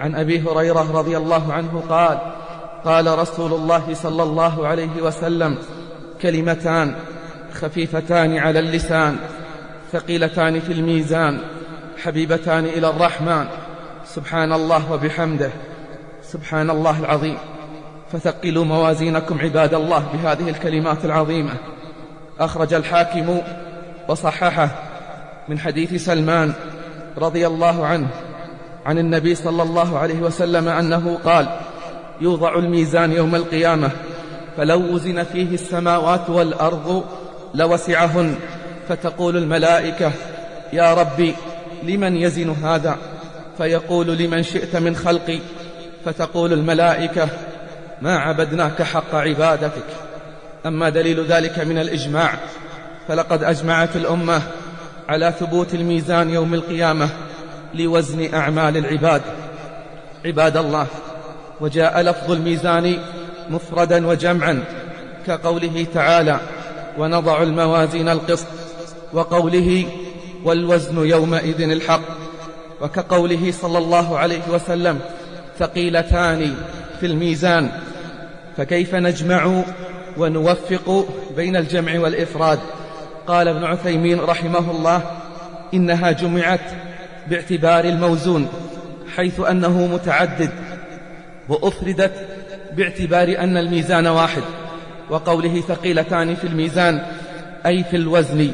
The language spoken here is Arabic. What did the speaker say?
عن أبي هريرة رضي الله عنه قال قال رسول الله صلى الله عليه وسلم كلمتان خفيفتان على اللسان ثقيلتان في الميزان حبيبتان إلى الرحمن. سبحان الله وبحمده. سبحان الله العظيم. فثقلوا موازينكم عباد الله بهذه الكلمات العظيمة. أخرج الحاكم وصححه من حديث سلمان رضي الله عنه. عن النبي صلى الله عليه وسلم أنه قال يوضع الميزان يوم القيامة فلو وزن فيه السماوات والأرض لوسعهن فتقول الملائكة يا ربي لمن يزن هذا؟ فيقول لمن شئت من خلقي. فتقول الملائكة ما عبدناك حق عبادتك أما دليل ذلك من الإجماع فلقد أجمعت الأمة على ثبوت الميزان يوم القيامة لوزن أعمال العباد. عباد الله وجاء لفظ الميزان مفردا وجمعا كقوله تعالى ونضع الموازين القسط وقوله والوزن يومئذ الحق وكقوله صلى الله عليه وسلم ثقيلتان في الميزان فكيف نجمع ونوفق بين الجمع والإفراد؟ قال ابن عثيمين رحمه الله إنها جمعت باعتبار الموزون حيث أنه متعدد وأفردت باعتبار أن الميزان واحد وقوله ثقيلتان في الميزان أي في الوزن.